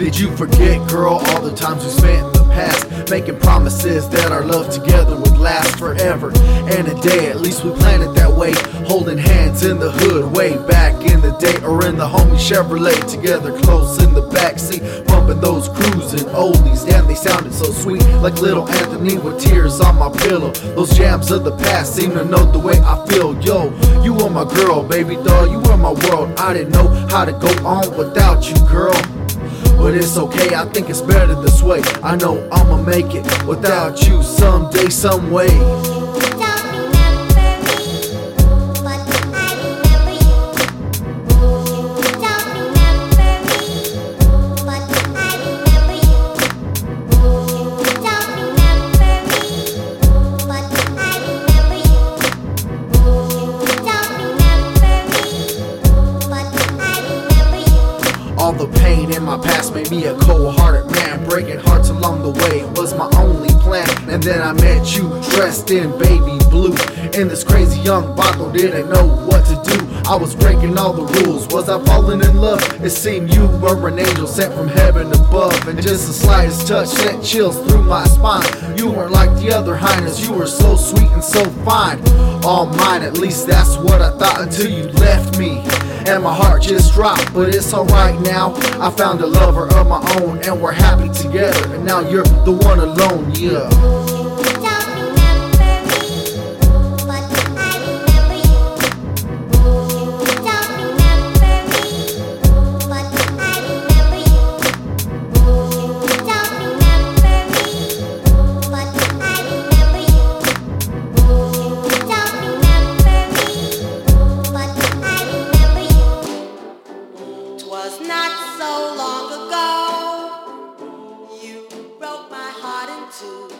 Did you forget, girl, all the times we spent in the past? Making promises that our love together would last forever and a day. At least we planned it that way. Holding hands in the hood way back in the day, or in the homie Chevrolet together, close in the backseat, bumping those cruising oldies. Damn, they sounded so sweet, like little Anthony with tears on my pillow. Those jams of the past seem to know the way I feel. Yo, you were my girl, baby doll. You were my world. I didn't know how to go on without you, girl. But it's okay, I think it's better this way. I know I'ma make it without you someday, some way. All the pain in my past made me a cold-hearted man. Breaking hearts along the way was my only plan. And then I met you, dressed in baby blue. And this crazy young bottle didn't know what to do. I was breaking all the rules. Was I falling in love? It seemed you were an angel sent from heaven above. And just the slightest touch sent chills through my spine. You weren't like the other highness. You were so sweet and so fine. All mine, at least that's what I thought until you left me and my heart just dropped. But it's alright now. I found a lover of my own, and we're happy together. And now you're the one alone, yeah. so long ago. You broke my heart in two.